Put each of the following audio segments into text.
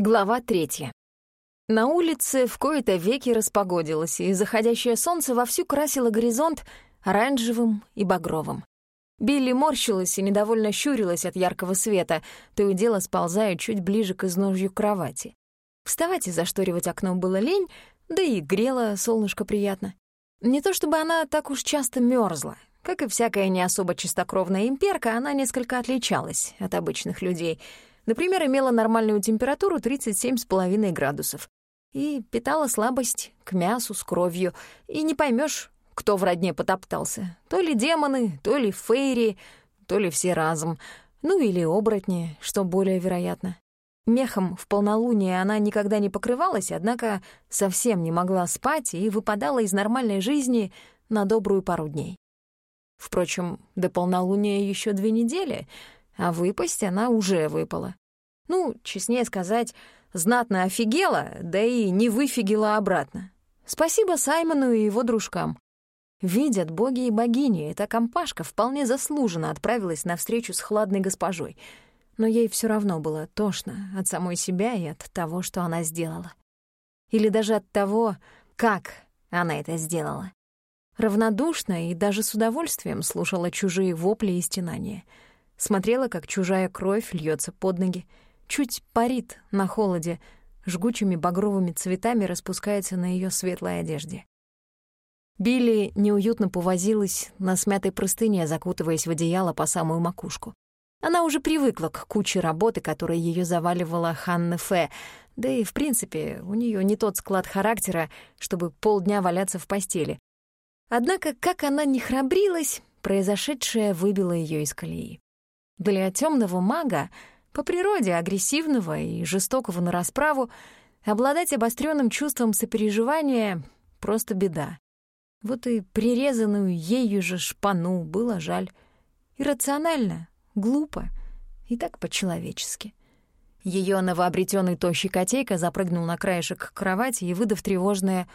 Глава третья. На улице в кои-то веки распогодилось, и заходящее солнце вовсю красило горизонт оранжевым и багровым. Билли морщилась и недовольно щурилась от яркого света, то и дело сползая чуть ближе к изножью кровати. Вставать и зашторивать окно было лень, да и грело солнышко приятно. Не то чтобы она так уж часто мерзла. Как и всякая не особо чистокровная имперка, она несколько отличалась от обычных людей — Например, имела нормальную температуру 37,5 градусов и питала слабость к мясу с кровью, и не поймешь, кто в родне потоптался. То ли демоны, то ли фейри, то ли все разом. Ну или оборотни, что более вероятно. Мехом в полнолуние она никогда не покрывалась, однако совсем не могла спать и выпадала из нормальной жизни на добрую пару дней. Впрочем, до полнолуния еще две недели, а выпасть она уже выпала. Ну, честнее сказать, знатно офигела, да и не выфигела обратно. Спасибо Саймону и его дружкам. Видят боги и богини, эта компашка вполне заслуженно отправилась на встречу с хладной госпожой. Но ей все равно было тошно от самой себя и от того, что она сделала. Или даже от того, как она это сделала. Равнодушно и даже с удовольствием слушала чужие вопли и стенания. Смотрела, как чужая кровь льется под ноги, чуть парит на холоде, жгучими багровыми цветами распускается на ее светлой одежде. Билли неуютно повозилась на смятой простыне, закутываясь в одеяло по самую макушку. Она уже привыкла к куче работы, которой ее заваливала Ханна Фе, да и, в принципе, у нее не тот склад характера, чтобы полдня валяться в постели. Однако, как она не храбрилась, произошедшее выбило ее из колеи. Для темного мага по природе агрессивного и жестокого на расправу, обладать обостренным чувством сопереживания — просто беда. Вот и прирезанную ею же шпану было жаль. Иррационально, глупо и так по-человечески. Ее новообретенный тощий котейка запрыгнул на краешек кровати и, выдав тревожное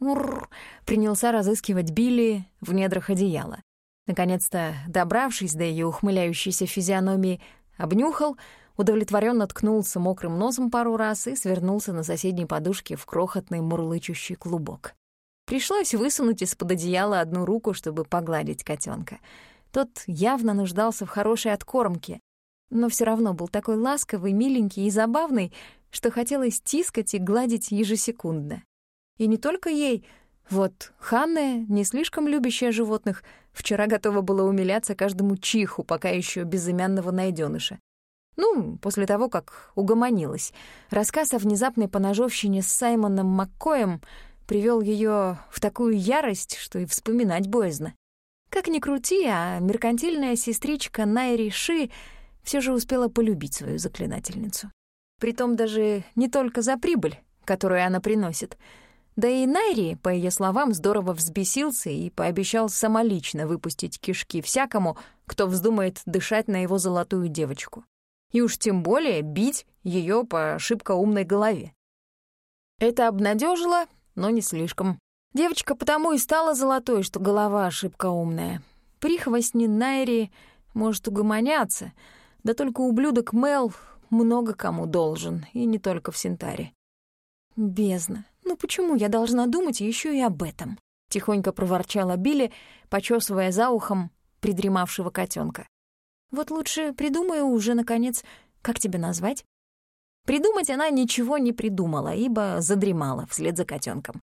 «Уррр», принялся разыскивать Билли в недрах одеяла. Наконец-то, добравшись до ее ухмыляющейся физиономии, обнюхал — удовлетворенно ткнулся мокрым носом пару раз и свернулся на соседней подушке в крохотный мурлычущий клубок. Пришлось высунуть из-под одеяла одну руку, чтобы погладить котенка. Тот явно нуждался в хорошей откормке, но все равно был такой ласковый, миленький и забавный, что хотелось тискать и гладить ежесекундно. И не только ей. Вот Ханна, не слишком любящая животных, вчера готова была умиляться каждому чиху, пока еще безымянного найденыша. Ну, после того, как угомонилась. Рассказ о внезапной поножовщине с Саймоном Маккоем привел ее в такую ярость, что и вспоминать боязно. Как ни крути, а меркантильная сестричка Найри Ши все же успела полюбить свою заклинательницу. Притом даже не только за прибыль, которую она приносит. Да и Найри, по ее словам, здорово взбесился и пообещал самолично выпустить кишки всякому, кто вздумает дышать на его золотую девочку и уж тем более бить ее по шибко умной голове. Это обнадежило, но не слишком. Девочка потому и стала золотой, что голова шибко умная. Прихвостни Найри может угомоняться, да только ублюдок Мел много кому должен, и не только в Синтаре. «Бездна, ну почему я должна думать еще и об этом?» — тихонько проворчала Билли, почесывая за ухом придремавшего котенка. Вот лучше придумаю уже, наконец, как тебя назвать. Придумать она ничего не придумала, ибо задремала вслед за котенком.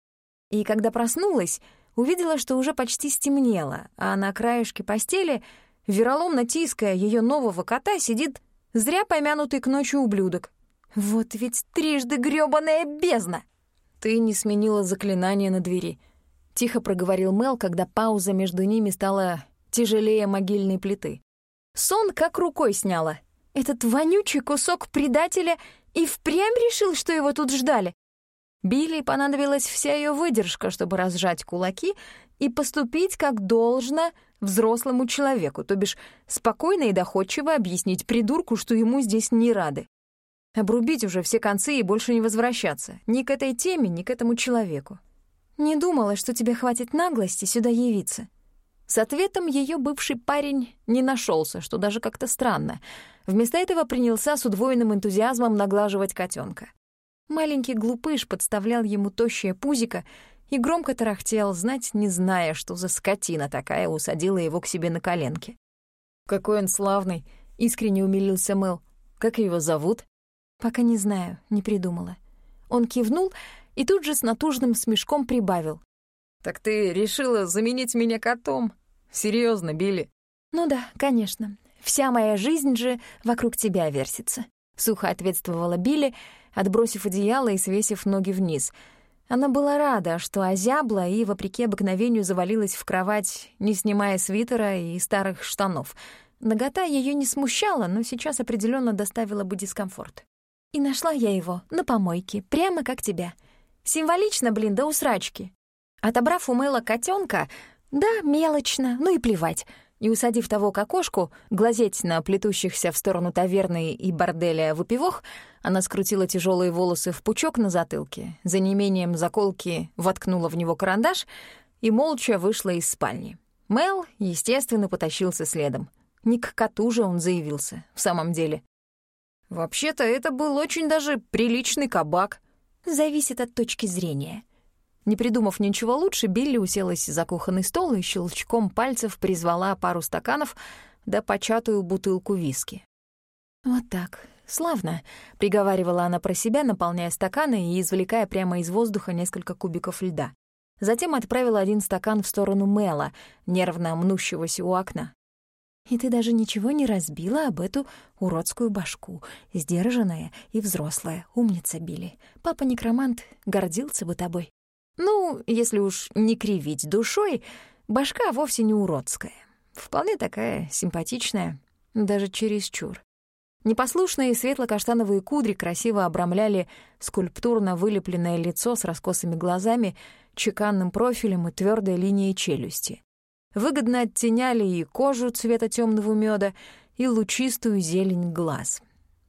И когда проснулась, увидела, что уже почти стемнело, а на краешке постели, вероломно тиская ее нового кота, сидит зря помянутый к ночи ублюдок. Вот ведь трижды грёбаная бездна! Ты не сменила заклинание на двери. Тихо проговорил Мел, когда пауза между ними стала тяжелее могильной плиты. Сон как рукой сняла. Этот вонючий кусок предателя и впрямь решил, что его тут ждали. Билли понадобилась вся ее выдержка, чтобы разжать кулаки и поступить как должно взрослому человеку, то бишь спокойно и доходчиво объяснить придурку, что ему здесь не рады. Обрубить уже все концы и больше не возвращаться ни к этой теме, ни к этому человеку. Не думала, что тебе хватит наглости сюда явиться. С ответом ее бывший парень не нашелся, что даже как-то странно. Вместо этого принялся с удвоенным энтузиазмом наглаживать котенка. Маленький глупыш подставлял ему тощее пузико и громко тарахтел, знать не зная, что за скотина такая усадила его к себе на коленки. «Какой он славный!» — искренне умилился Мэл. «Как его зовут?» «Пока не знаю, не придумала». Он кивнул и тут же с натужным смешком прибавил. «Так ты решила заменить меня котом? Серьезно, Билли?» «Ну да, конечно. Вся моя жизнь же вокруг тебя вертится», — сухо ответствовала Билли, отбросив одеяло и свесив ноги вниз. Она была рада, что озябла и, вопреки обыкновению, завалилась в кровать, не снимая свитера и старых штанов. Нагота ее не смущала, но сейчас определенно доставила бы дискомфорт. И нашла я его на помойке, прямо как тебя. Символично, блин, до усрачки. Отобрав у Мэла котенка, да, мелочно, ну и плевать, и усадив того к окошку, глазеть на плетущихся в сторону таверны и борделя выпивох, она скрутила тяжелые волосы в пучок на затылке, за неимением заколки воткнула в него карандаш и молча вышла из спальни. Мел, естественно, потащился следом. Не к коту же он заявился, в самом деле. Вообще-то это был очень даже приличный кабак. Зависит от точки зрения. Не придумав ничего лучше, Билли уселась за кухонный стол и щелчком пальцев призвала пару стаканов да початую бутылку виски. «Вот так, славно», — приговаривала она про себя, наполняя стаканы и извлекая прямо из воздуха несколько кубиков льда. Затем отправила один стакан в сторону Мэла, нервно мнущегося у окна. И ты даже ничего не разбила об эту уродскую башку, сдержанная и взрослая, умница Билли. Папа-некромант гордился бы тобой. Ну, если уж не кривить душой, башка вовсе не уродская. Вполне такая симпатичная, даже чересчур. Непослушные светло-каштановые кудри красиво обрамляли скульптурно вылепленное лицо с раскосыми глазами, чеканным профилем и твердой линией челюсти выгодно оттеняли и кожу цвета темного меда, и лучистую зелень глаз.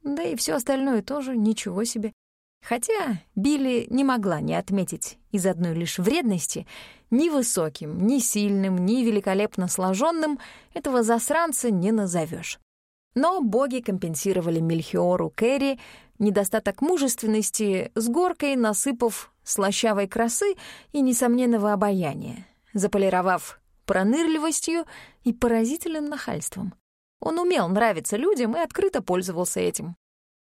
Да и все остальное тоже ничего себе. Хотя Билли не могла не отметить из одной лишь вредности ни высоким, ни сильным, ни великолепно сложенным этого засранца не назовешь. Но боги компенсировали Мельхиору Кэрри недостаток мужественности с горкой, насыпав слащавой красы и несомненного обаяния, заполировав пронырливостью и поразительным нахальством. Он умел нравиться людям и открыто пользовался этим.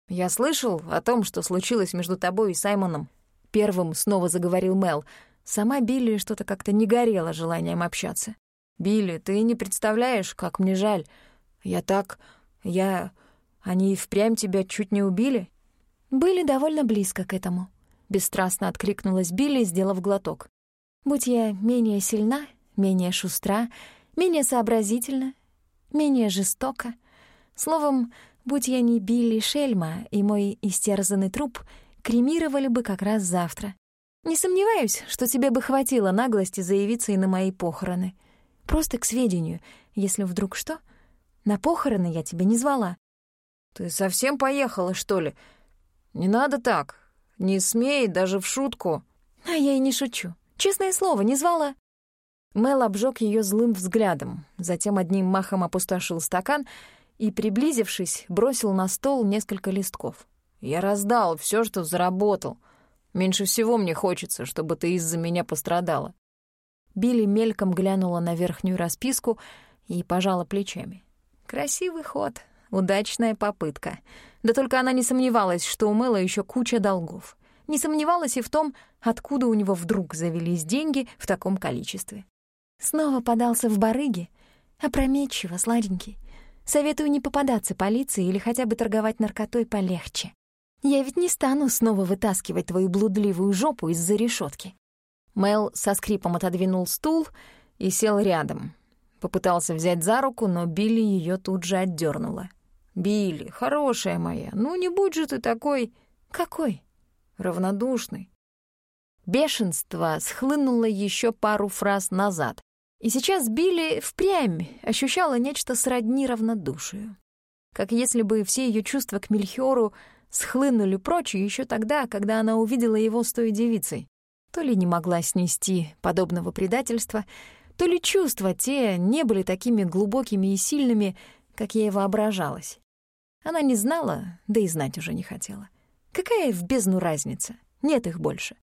«Я слышал о том, что случилось между тобой и Саймоном», — первым снова заговорил Мел. Сама Билли что-то как-то не горела желанием общаться. «Билли, ты не представляешь, как мне жаль. Я так... Я... Они впрямь тебя чуть не убили?» «Были довольно близко к этому», — бесстрастно откликнулась Билли, сделав глоток. «Будь я менее сильна, менее шустра, менее сообразительна, менее жестока. Словом, будь я не Билли Шельма, и мой истерзанный труп кремировали бы как раз завтра. Не сомневаюсь, что тебе бы хватило наглости заявиться и на мои похороны. Просто к сведению, если вдруг что, на похороны я тебя не звала. Ты совсем поехала, что ли? Не надо так. Не смей даже в шутку. А я и не шучу. Честное слово, не звала. Мел обжег ее злым взглядом, затем одним махом опустошил стакан и, приблизившись, бросил на стол несколько листков. «Я раздал все, что заработал. Меньше всего мне хочется, чтобы ты из-за меня пострадала». Билли мельком глянула на верхнюю расписку и пожала плечами. «Красивый ход, удачная попытка. Да только она не сомневалась, что у Мэла еще куча долгов. Не сомневалась и в том, откуда у него вдруг завелись деньги в таком количестве. Снова подался в барыги. Опрометчиво, сладенький. Советую не попадаться полиции или хотя бы торговать наркотой полегче. Я ведь не стану снова вытаскивать твою блудливую жопу из-за решетки. Мел со скрипом отодвинул стул и сел рядом. Попытался взять за руку, но Билли ее тут же отдернула. «Билли, хорошая моя, ну не будь же ты такой...» «Какой?» «Равнодушный». Бешенство схлынуло еще пару фраз назад, и сейчас Билли впрямь ощущала нечто сродни равнодушию. Как если бы все ее чувства к Мельхиору схлынули прочь еще тогда, когда она увидела его с той девицей. То ли не могла снести подобного предательства, то ли чувства те не были такими глубокими и сильными, как ей воображалось. Она не знала, да и знать уже не хотела. Какая в бездну разница? Нет их больше.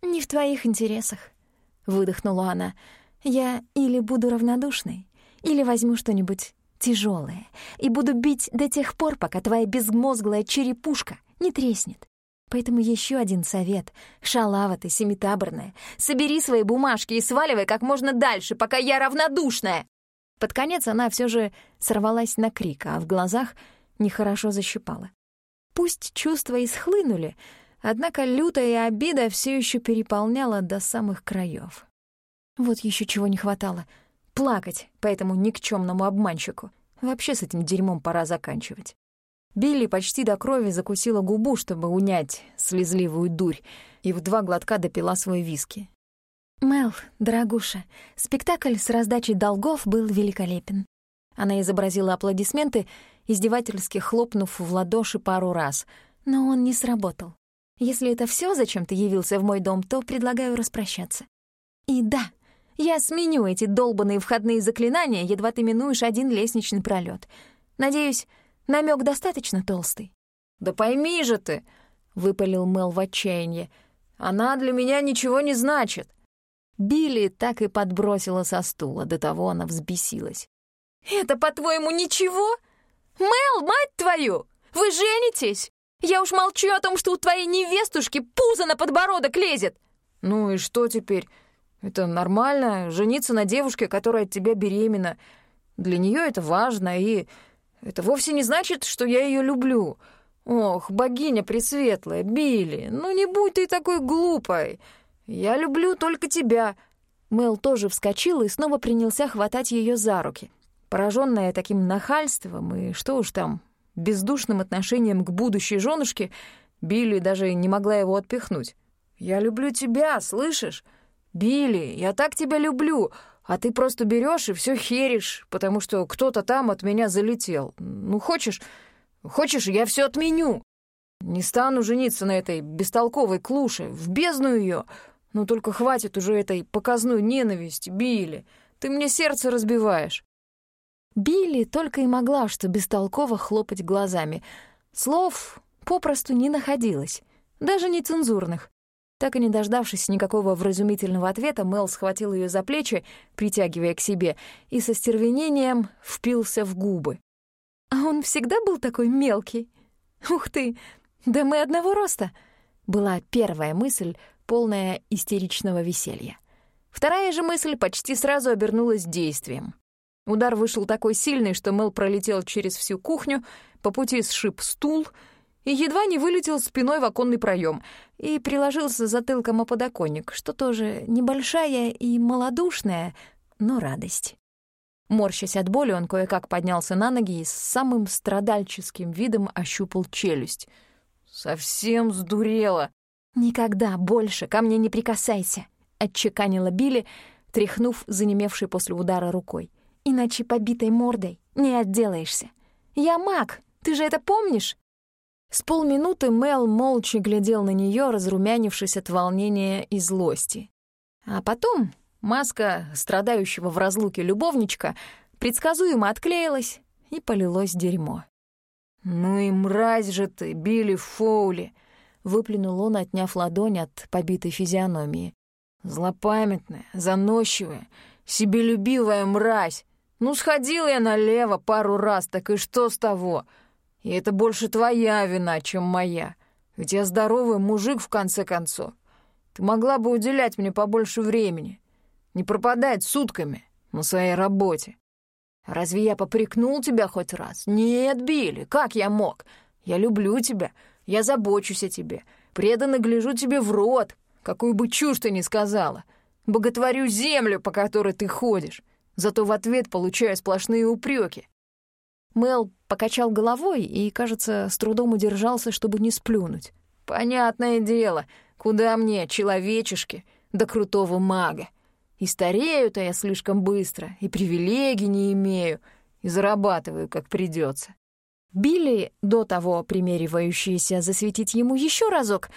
«Не в твоих интересах», — выдохнула она. «Я или буду равнодушной, или возьму что-нибудь тяжелое и буду бить до тех пор, пока твоя безмозглая черепушка не треснет. Поэтому еще один совет. Шалава ты, семитаборная. Собери свои бумажки и сваливай как можно дальше, пока я равнодушная. Под конец она все же сорвалась на крик, а в глазах нехорошо защипала. Пусть чувства и схлынули, однако лютая обида все еще переполняла до самых краев. Вот еще чего не хватало — плакать по этому никчемному обманщику. Вообще с этим дерьмом пора заканчивать. Билли почти до крови закусила губу, чтобы унять слезливую дурь, и в два глотка допила свой виски. «Мел, дорогуша, спектакль с раздачей долгов был великолепен». Она изобразила аплодисменты, издевательски хлопнув в ладоши пару раз, но он не сработал. Если это все, зачем ты явился в мой дом, то предлагаю распрощаться. И да, я сменю эти долбанные входные заклинания, едва ты минуешь один лестничный пролет. Надеюсь, намек достаточно толстый. «Да пойми же ты!» — выпалил Мел в отчаянии. «Она для меня ничего не значит. Билли так и подбросила со стула, до того она взбесилась. «Это, по-твоему, ничего? Мел, мать твою! Вы женитесь? Я уж молчу о том, что у твоей невестушки пузо на подбородок лезет!» «Ну и что теперь? Это нормально, жениться на девушке, которая от тебя беременна. Для нее это важно, и это вовсе не значит, что я ее люблю. Ох, богиня пресветлая, Билли, ну не будь ты такой глупой!» «Я люблю только тебя!» Мэл тоже вскочил и снова принялся хватать ее за руки. Пораженная таким нахальством и, что уж там, бездушным отношением к будущей женушке, Билли даже не могла его отпихнуть. «Я люблю тебя, слышишь? Билли, я так тебя люблю, а ты просто берешь и все херишь, потому что кто-то там от меня залетел. Ну, хочешь, хочешь, я все отменю. Не стану жениться на этой бестолковой клуше, в бездну ее. Ну только хватит уже этой показной ненависти, Билли. Ты мне сердце разбиваешь». Билли только и могла что бестолково хлопать глазами. Слов попросту не находилось, даже нецензурных. Так и не дождавшись никакого вразумительного ответа, Мел схватил ее за плечи, притягивая к себе, и со стервенением впился в губы. «А он всегда был такой мелкий? Ух ты! Да мы одного роста!» Была первая мысль, полная истеричного веселья. Вторая же мысль почти сразу обернулась действием. Удар вышел такой сильный, что Мэл пролетел через всю кухню, по пути сшиб стул и едва не вылетел спиной в оконный проем и приложился затылком о подоконник, что тоже небольшая и малодушная, но радость. Морщась от боли, он кое-как поднялся на ноги и с самым страдальческим видом ощупал челюсть. «Совсем сдурела!» «Никогда больше ко мне не прикасайся», — отчеканила Билли, тряхнув занемевшей после удара рукой. «Иначе побитой мордой не отделаешься. Я маг, ты же это помнишь?» С полминуты Мел молча глядел на нее, разрумянившись от волнения и злости. А потом маска страдающего в разлуке любовничка предсказуемо отклеилась, и полилось дерьмо. «Ну и мразь же ты, Билли Фоули!» выплюнул он, отняв ладонь от побитой физиономии. «Злопамятная, заносчивая, себелюбивая мразь! Ну, сходила я налево пару раз, так и что с того? И это больше твоя вина, чем моя. Ведь я здоровый мужик, в конце концов. Ты могла бы уделять мне побольше времени, не пропадать сутками на своей работе. Разве я попрекнул тебя хоть раз? Нет, Билли, как я мог? Я люблю тебя, я забочусь о тебе, преданно гляжу тебе в рот, какую бы чушь ты ни сказала. Боготворю землю, по которой ты ходишь, зато в ответ получаю сплошные упреки. Мел покачал головой и, кажется, с трудом удержался, чтобы не сплюнуть. «Понятное дело, куда мне, человечешки, до крутого мага. И старею-то я слишком быстро, и привилегий не имею, и зарабатываю, как придется. Билли, до того примеривающаяся засветить ему еще разок,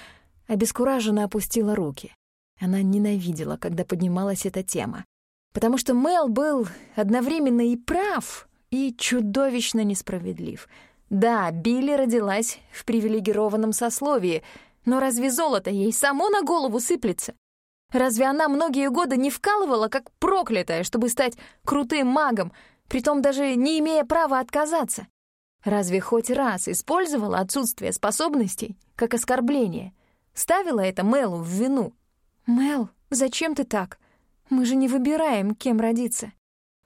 обескураженно опустила руки. Она ненавидела, когда поднималась эта тема. Потому что Мел был одновременно и прав, и чудовищно несправедлив. Да, Билли родилась в привилегированном сословии, но разве золото ей само на голову сыплется? Разве она многие годы не вкалывала, как проклятая, чтобы стать крутым магом, притом даже не имея права отказаться? Разве хоть раз использовала отсутствие способностей как оскорбление? Ставила это Мелу в вину? «Мел, зачем ты так? Мы же не выбираем, кем родиться».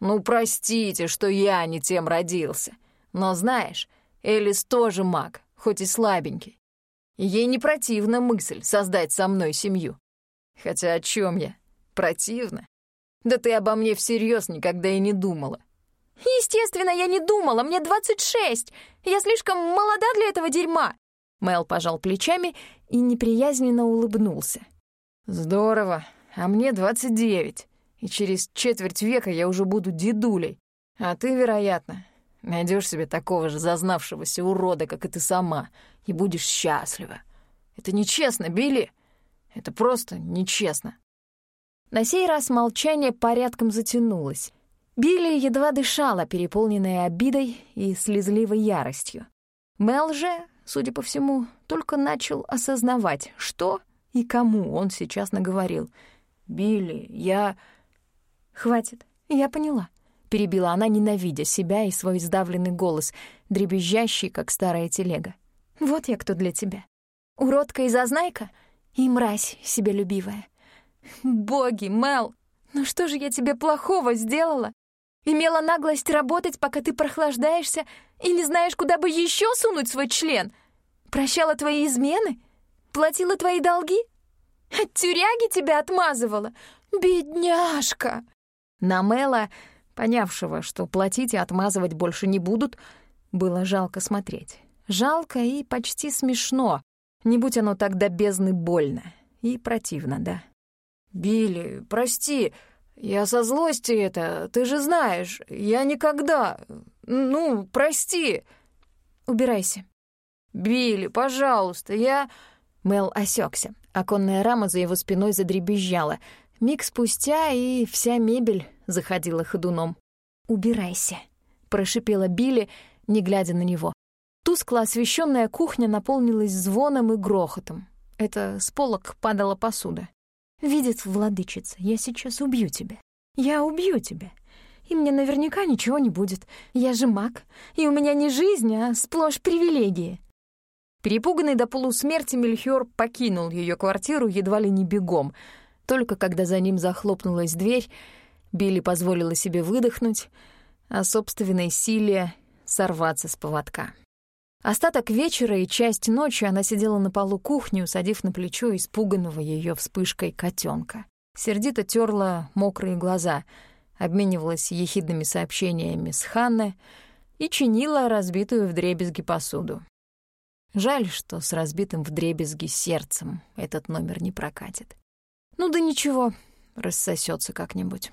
«Ну, простите, что я не тем родился. Но знаешь, Элис тоже маг, хоть и слабенький. Ей не противна мысль создать со мной семью. Хотя о чем я? Противно? Да ты обо мне всерьез никогда и не думала. Естественно, я не думала, мне 26. Я слишком молода для этого дерьма. Мел пожал плечами и неприязненно улыбнулся. Здорово, а мне 29. И через четверть века я уже буду дедулей. А ты, вероятно, найдешь себе такого же зазнавшегося урода, как и ты сама, и будешь счастлива. Это нечестно, Билли. Это просто нечестно. На сей раз молчание порядком затянулось. Билли едва дышала, переполненная обидой и слезливой яростью. Мел же, судя по всему, только начал осознавать, что и кому он сейчас наговорил. «Билли, я...» «Хватит, я поняла», — перебила она, ненавидя себя и свой сдавленный голос, дребезжащий, как старая телега. «Вот я кто для тебя. Уродка и зазнайка — и мразь себелюбивая. Боги, Мел, ну что же я тебе плохого сделала? Имела наглость работать, пока ты прохлаждаешься и не знаешь, куда бы еще сунуть свой член? Прощала твои измены? Платила твои долги? От тюряги тебя отмазывала? Бедняжка!» На Мела, понявшего, что платить и отмазывать больше не будут, было жалко смотреть. Жалко и почти смешно, не будь оно так до бездны больно и противно, да. «Билли, прости, я со злости это, ты же знаешь, я никогда... Ну, прости!» «Убирайся». «Билли, пожалуйста, я...» Мел осекся. Оконная рама за его спиной задребезжала. Миг спустя и вся мебель заходила ходуном. «Убирайся», — прошипела Билли, не глядя на него. Тускло освещенная кухня наполнилась звоном и грохотом. Это с полок падала посуда. «Видит владычица, я сейчас убью тебя. Я убью тебя. И мне наверняка ничего не будет. Я же маг, и у меня не жизнь, а сплошь привилегии». Перепуганный до полусмерти Мельхиор покинул ее квартиру едва ли не бегом. Только когда за ним захлопнулась дверь, Билли позволила себе выдохнуть, а собственной силе сорваться с поводка. Остаток вечера и часть ночи она сидела на полу кухни, усадив на плечо испуганного ее вспышкой котенка. Сердито терла мокрые глаза, обменивалась ехидными сообщениями с Ханной и чинила разбитую вдребезги посуду. Жаль, что с разбитым вдребезги сердцем этот номер не прокатит. Ну да ничего, рассосется как-нибудь.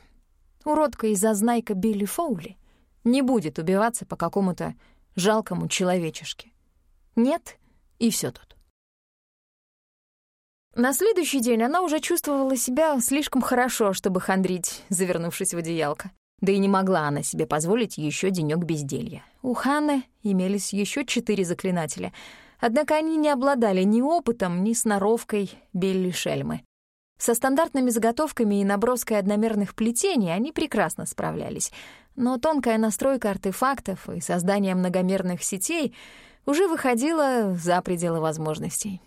Уродка и зазнайка Билли Фоули не будет убиваться по какому-то жалкому человечешке. Нет, и все тут. На следующий день она уже чувствовала себя слишком хорошо, чтобы хандрить, завернувшись в одеялко. Да и не могла она себе позволить еще денек безделья. У Ханны имелись еще четыре заклинателя, однако они не обладали ни опытом, ни сноровкой Билли Шельмы. Со стандартными заготовками и наброской одномерных плетений они прекрасно справлялись — но тонкая настройка артефактов и создание многомерных сетей уже выходила за пределы возможностей.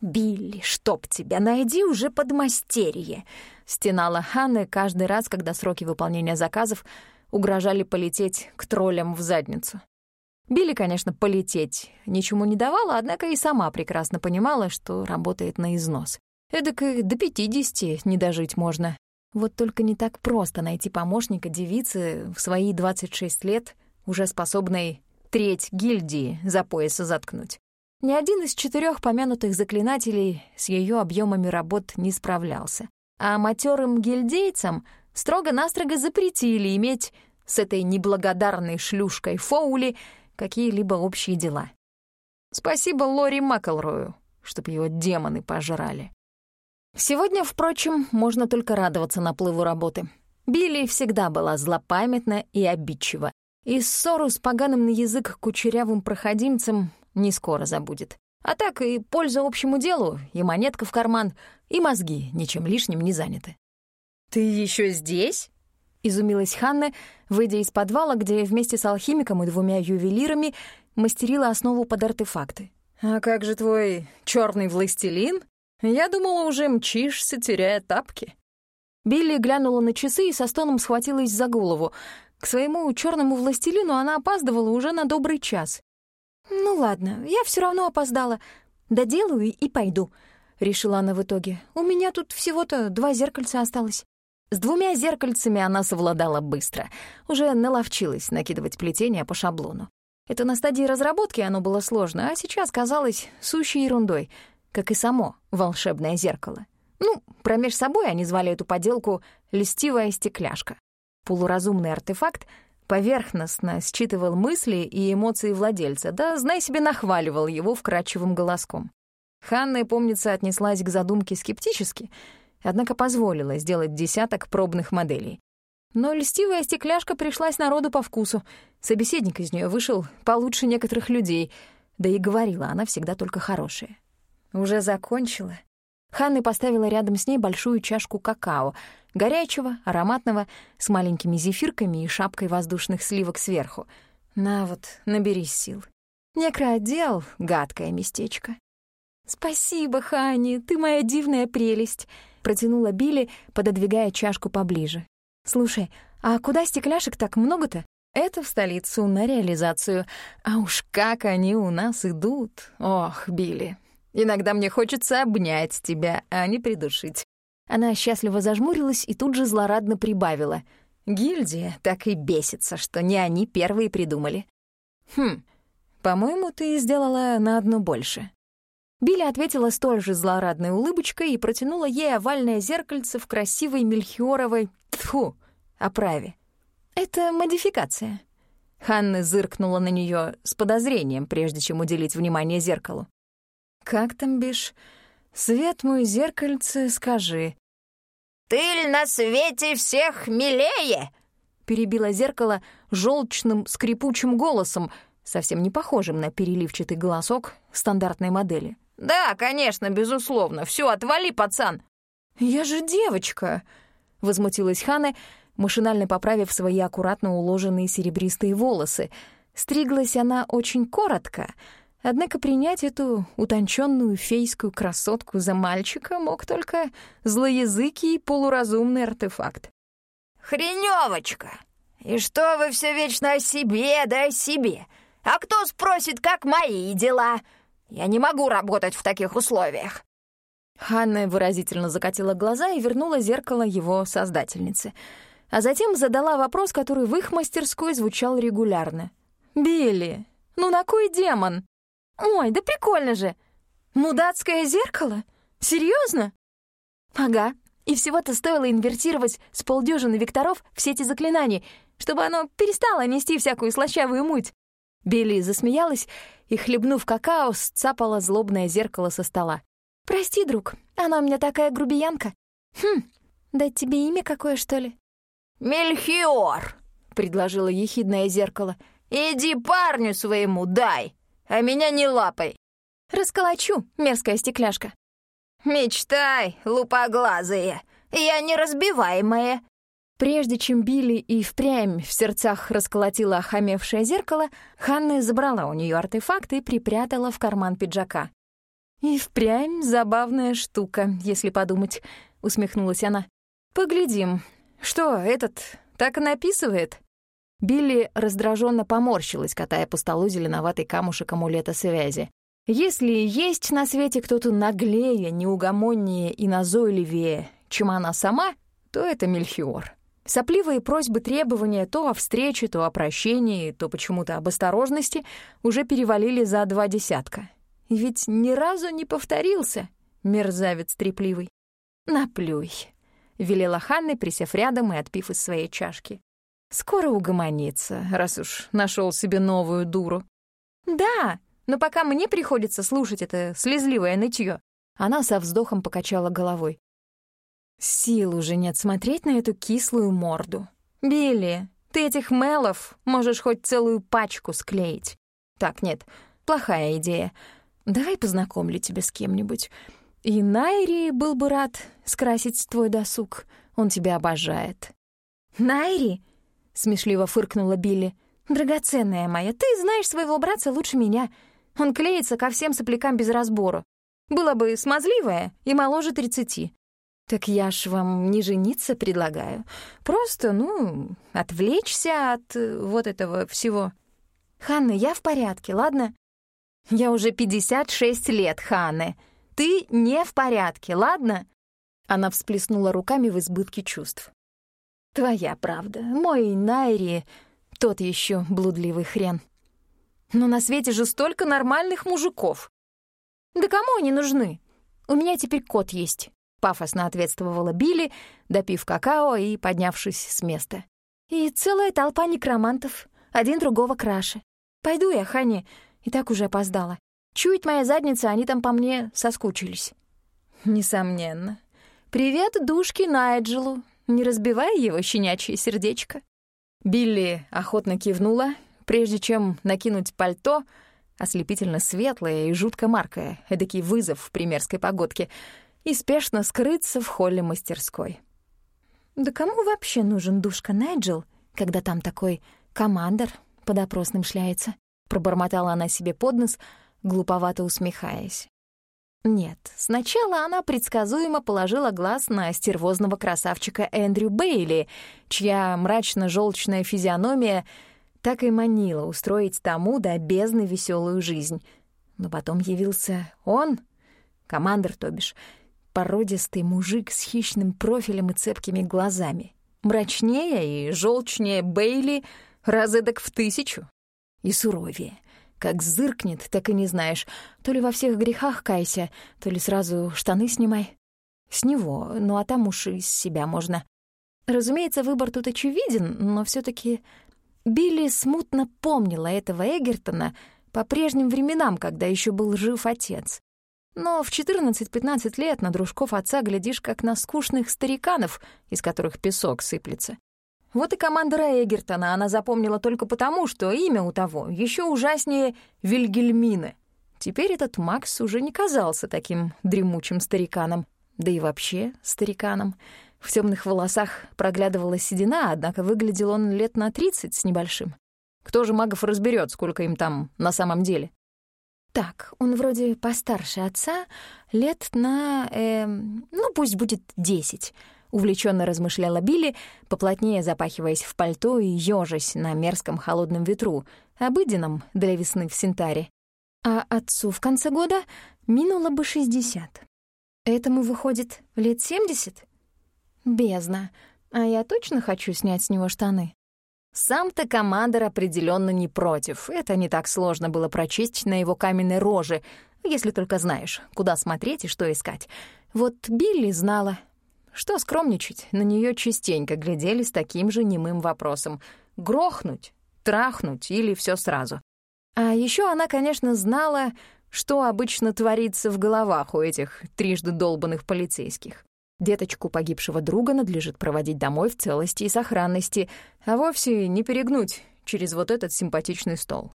«Билли, чтоб тебя, найди уже подмастерье!» — стенала Ханна каждый раз, когда сроки выполнения заказов угрожали полететь к троллям в задницу. Билли, конечно, полететь ничему не давала, однако и сама прекрасно понимала, что работает на износ. Эдак и до пятидесяти не дожить можно. Вот только не так просто найти помощника девицы в свои 26 лет, уже способной треть гильдии за пояс заткнуть. Ни один из четырех помянутых заклинателей с ее объемами работ не справлялся. А матерым гильдейцам строго-настрого запретили иметь с этой неблагодарной шлюшкой Фоули какие-либо общие дела. Спасибо Лори Маккелрою, чтоб его демоны пожрали. Сегодня, впрочем, можно только радоваться наплыву работы. Билли всегда была злопамятна и обидчива. И ссору с поганым на язык кучерявым проходимцем не скоро забудет. А так и польза общему делу, и монетка в карман, и мозги ничем лишним не заняты. «Ты еще здесь?» — изумилась Ханна, выйдя из подвала, где вместе с алхимиком и двумя ювелирами мастерила основу под артефакты. «А как же твой черный властелин? Я думала, уже мчишься, теряя тапки». Билли глянула на часы и со стоном схватилась за голову. К своему черному властелину она опаздывала уже на добрый час. «Ну ладно, я все равно опоздала. Доделаю и пойду», — решила она в итоге. «У меня тут всего-то два зеркальца осталось». С двумя зеркальцами она совладала быстро. Уже наловчилась накидывать плетение по шаблону. Это на стадии разработки оно было сложно, а сейчас казалось сущей ерундой, как и само волшебное зеркало. Ну, промеж собой они звали эту поделку «льстивая стекляшка». Полуразумный артефакт поверхностно считывал мысли и эмоции владельца, да, знай себе, нахваливал его вкрадчивым голоском. Ханна, помнится, отнеслась к задумке скептически, однако позволила сделать десяток пробных моделей. Но льстивая стекляшка пришлась народу по вкусу. Собеседник из нее вышел получше некоторых людей, да и говорила она всегда только хорошее. Уже закончила. Ханна поставила рядом с ней большую чашку какао, горячего, ароматного, с маленькими зефирками и шапкой воздушных сливок сверху. На вот, наберись сил. Некроотдел — гадкое местечко. «Спасибо, Хани, ты моя дивная прелесть», — протянула Билли, пододвигая чашку поближе. «Слушай, а куда стекляшек так много-то?» «Это в столицу на реализацию. А уж как они у нас идут! Ох, Билли, Иногда мне хочется обнять тебя, а не придушить». Она счастливо зажмурилась и тут же злорадно прибавила. «Гильдия так и бесится, что не они первые придумали». «Хм, по-моему, ты сделала на одну больше». Билли ответила столь же злорадной улыбочкой и протянула ей овальное зеркальце в красивой мельхиоровой... Тьфу, оправе. «Это модификация». Ханна зыркнула на нее с подозрением, прежде чем уделить внимание зеркалу. «Как там, бишь? Свет мой зеркальце, скажи». «Ты на свете всех милее!» Перебило зеркало желчным скрипучим голосом, совсем не похожим на переливчатый голосок стандартной модели. «Да, конечно, безусловно. Все, отвали, пацан!» «Я же девочка!» — возмутилась Хана, машинально поправив свои аккуратно уложенные серебристые волосы. Стриглась она очень коротко — Однако принять эту утонченную фейскую красотку за мальчика мог только злоязыкий полуразумный артефакт. «Хренёвочка! И что вы все вечно о себе, да о себе? А кто спросит, как мои дела? Я не могу работать в таких условиях!» Ханна выразительно закатила глаза и вернула зеркало его создательнице. А затем задала вопрос, который в их мастерской звучал регулярно. «Билли, ну на кой демон?» «Ой, да прикольно же! Мудацкое зеркало? Серьезно? «Ага, и всего-то стоило инвертировать с полдюжины векторов в сети заклинаний, чтобы оно перестало нести всякую слащавую муть». Билли засмеялась и, хлебнув какао, сцапала злобное зеркало со стола. «Прости, друг, она у меня такая грубиянка. Хм, дать тебе имя какое, что ли?» «Мельхиор», — предложило ехидное зеркало. «Иди парню своему дай» а меня не лапай!» «Расколочу, мерзкая стекляшка!» «Мечтай, лупоглазые! Я неразбиваемая!» Прежде чем Билли и впрямь в сердцах расколотила охамевшее зеркало, Ханна забрала у нее артефакт и припрятала в карман пиджака. «И впрямь забавная штука, если подумать», — усмехнулась она. «Поглядим. Что, этот так и написывает?» Билли раздраженно поморщилась, катая по столу зеленоватый камушек амулета связи. Если есть на свете кто-то наглее, неугомоннее и назойливее, чем она сама, то это Мельхиор. Сопливые просьбы требования то о встрече, то о прощении, то почему-то об осторожности уже перевалили за два десятка. Ведь ни разу не повторился, мерзавец трепливый. «Наплюй», — велела Ханна, присев рядом и отпив из своей чашки. Скоро угомонится, раз уж нашел себе новую дуру. Да, но пока мне приходится слушать это слезливое нытье. Она со вздохом покачала головой. Сил уже нет смотреть на эту кислую морду. Билли, Ты этих мелов можешь хоть целую пачку склеить. Так, нет, плохая идея. Давай познакомлю тебя с кем-нибудь. И Найри был бы рад скрасить твой досуг. Он тебя обожает». «Найри?» — смешливо фыркнула Билли. «Драгоценная моя, ты знаешь своего братца лучше меня. Он клеится ко всем соплякам без разбору. Было бы смазливая и моложе тридцати. Так я ж вам не жениться предлагаю. Просто, ну, отвлечься от э, вот этого всего. Ханна, я в порядке, ладно? Я уже 56 лет, Ханны. Ты не в порядке, ладно? Она всплеснула руками в избытке чувств. Твоя правда. Мой Найри — тот еще блудливый хрен. Но на свете же столько нормальных мужиков. Да кому они нужны? У меня теперь кот есть. Пафосно ответствовала Билли, допив какао и поднявшись с места. И целая толпа некромантов, один другого краше. Пойду я, Хани, и так уже опоздала. Чует моя задница, они там по мне соскучились. Несомненно. Привет, душки Найджелу. Не разбивай его щенячье сердечко. Билли охотно кивнула, прежде чем накинуть пальто, ослепительно светлое и жутко маркое, эдакий вызов в примерской погодке, и спешно скрыться в холле мастерской. Да кому вообще нужен душка Найджел, когда там такой командор под опросным шляется? Пробормотала она себе под нос, глуповато усмехаясь. Нет, сначала она предсказуемо положила глаз на стервозного красавчика Эндрю Бейли, чья мрачно-желчная физиономия так и манила устроить тому до бездны веселую жизнь. Но потом явился он, командор, то бишь, породистый мужик с хищным профилем и цепкими глазами. Мрачнее и желчнее Бейли разэдак в тысячу. И суровее. Как зыркнет, так и не знаешь. То ли во всех грехах кайся, то ли сразу штаны снимай. С него, ну а там уж и с себя можно. Разумеется, выбор тут очевиден, но все таки Билли смутно помнила этого Эгертона по прежним временам, когда еще был жив отец. Но в 14-15 лет на дружков отца глядишь, как на скучных стариканов, из которых песок сыплется. Вот и командора Эгертона она запомнила только потому, что имя у того еще ужаснее Вильгельмины. Теперь этот Макс уже не казался таким дремучим стариканом, да и вообще стариканом. В темных волосах проглядывала седина, однако выглядел он лет на тридцать с небольшим. Кто же магов разберет, сколько им там на самом деле? Так, он вроде постарше отца, лет на, э, ну, пусть будет десять — увлеченно размышляла Билли, поплотнее запахиваясь в пальто и ёжась на мерзком холодном ветру, обыденном для весны в Синтаре. А отцу в конце года минуло бы шестьдесят. Этому выходит лет семьдесят? Бездна. А я точно хочу снять с него штаны. Сам-то командор определенно не против. Это не так сложно было прочесть на его каменной роже, если только знаешь, куда смотреть и что искать. Вот Билли знала, что скромничать, на нее частенько глядели с таким же немым вопросом. Грохнуть, трахнуть или все сразу. А еще она, конечно, знала, что обычно творится в головах у этих трижды долбанных полицейских. Деточку погибшего друга надлежит проводить домой в целости и сохранности, а вовсе не перегнуть через вот этот симпатичный стол.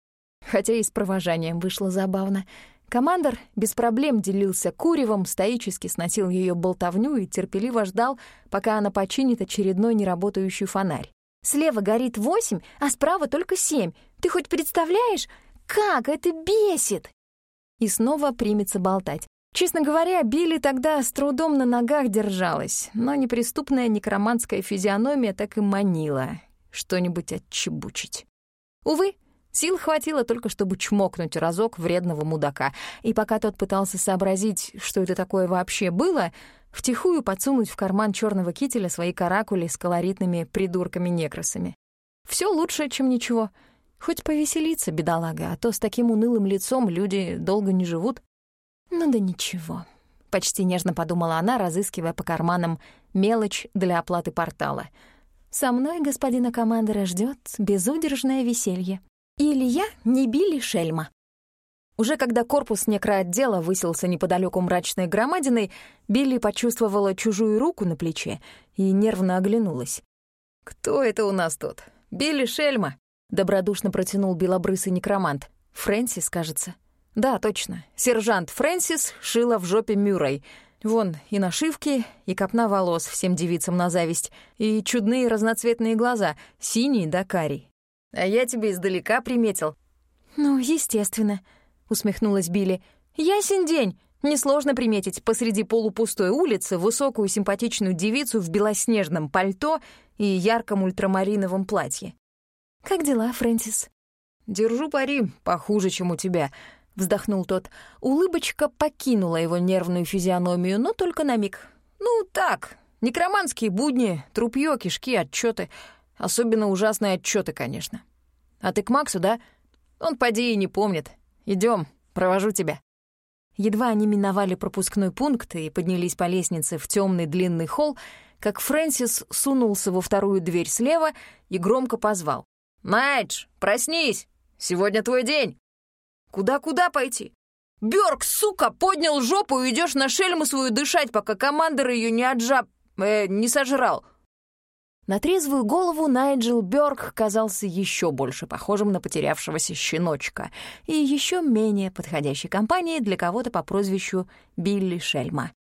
Хотя и с провожанием вышло забавно — Командор без проблем делился куревом, стоически сносил ее болтовню и терпеливо ждал, пока она починит очередной неработающий фонарь. «Слева горит восемь, а справа только семь. Ты хоть представляешь, как это бесит?» И снова примется болтать. Честно говоря, Билли тогда с трудом на ногах держалась, но неприступная некроманская физиономия так и манила что-нибудь отчебучить. Увы, Сил хватило только, чтобы чмокнуть разок вредного мудака, и пока тот пытался сообразить, что это такое вообще было, втихую подсунуть в карман черного кителя свои каракули с колоритными придурками-некросами. Все лучше, чем ничего. Хоть повеселиться, бедолага, а то с таким унылым лицом люди долго не живут. Ну да ничего. Почти нежно подумала она, разыскивая по карманам мелочь для оплаты портала. «Со мной, господина командора, ждет безудержное веселье». Или я не Билли Шельма. Уже когда корпус некроотдела высился неподалеку мрачной громадиной, Билли почувствовала чужую руку на плече и нервно оглянулась. «Кто это у нас тут? Билли Шельма», — добродушно протянул белобрысый некромант. «Фрэнсис, кажется». «Да, точно. Сержант Фрэнсис шила в жопе Мюррей. Вон и нашивки, и копна волос всем девицам на зависть, и чудные разноцветные глаза, синий да карий. А я тебе издалека приметил». «Ну, естественно», — усмехнулась Билли. «Ясен день. Несложно приметить посреди полупустой улицы высокую симпатичную девицу в белоснежном пальто и ярком ультрамариновом платье. «Как дела, Фрэнсис?» «Держу пари, похуже, чем у тебя», — вздохнул тот. Улыбочка покинула его нервную физиономию, но только на миг. «Ну, так, некроманские будни, трупьё, кишки, отчеты. Особенно ужасные отчеты, конечно. А ты к Максу, да? Он поди и не помнит. Идем, провожу тебя». Едва они миновали пропускной пункт и поднялись по лестнице в темный длинный холл, как Фрэнсис сунулся во вторую дверь слева и громко позвал. «Найдж, проснись! Сегодня твой день!» «Куда-куда пойти?» «Бёрк, сука, поднял жопу и идёшь на шельму свою дышать, пока командор её не отжаб... Э, не сожрал!» На трезвую голову Найджел Бёрк казался еще больше похожим на потерявшегося щеночка и еще менее подходящей компанией для кого-то по прозвищу Билли Шельма.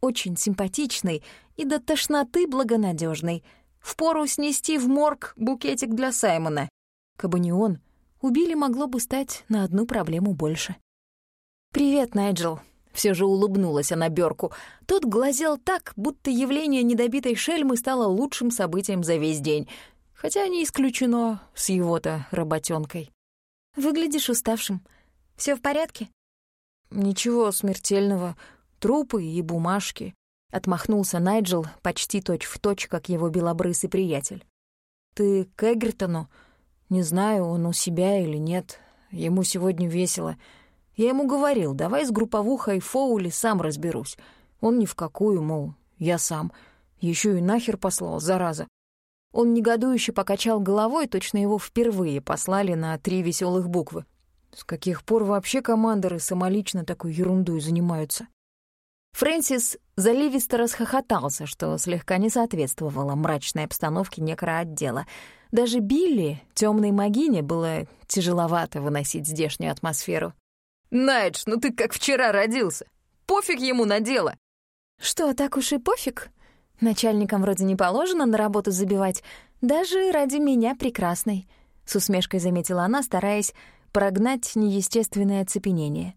Очень симпатичный и до тошноты благонадежный. Впору снести в морг букетик для Саймона. Кабы не он, у Билли могло бы стать на одну проблему больше. «Привет, Найджел», все же улыбнулась она Бёрку. Тот глазел так, будто явление недобитой шельмы стало лучшим событием за весь день. Хотя не исключено с его-то работенкой. «Выглядишь уставшим. Все в порядке?» «Ничего смертельного. Трупы и бумажки», — отмахнулся Найджел почти точь-в-точь, точь, как его белобрысый приятель. «Ты к Эгертону? Не знаю, он у себя или нет. Ему сегодня весело. Я ему говорил, давай с групповухой Фоули сам разберусь. Он ни в какую, мол, я сам. Еще и нахер послал, зараза. Он негодующе покачал головой, точно его впервые послали на три веселых буквы. С каких пор вообще командоры самолично такой ерундой занимаются? Фрэнсис заливисто расхохотался, что слегка не соответствовало мрачной обстановке некроотдела. Даже Билли, темной могине, было тяжеловато выносить здешнюю атмосферу. «Найдж, ну ты как вчера родился. Пофиг ему на дело». «Что, так уж и пофиг? Начальникам вроде не положено на работу забивать, даже ради меня прекрасной», — с усмешкой заметила она, стараясь прогнать неестественное оцепенение.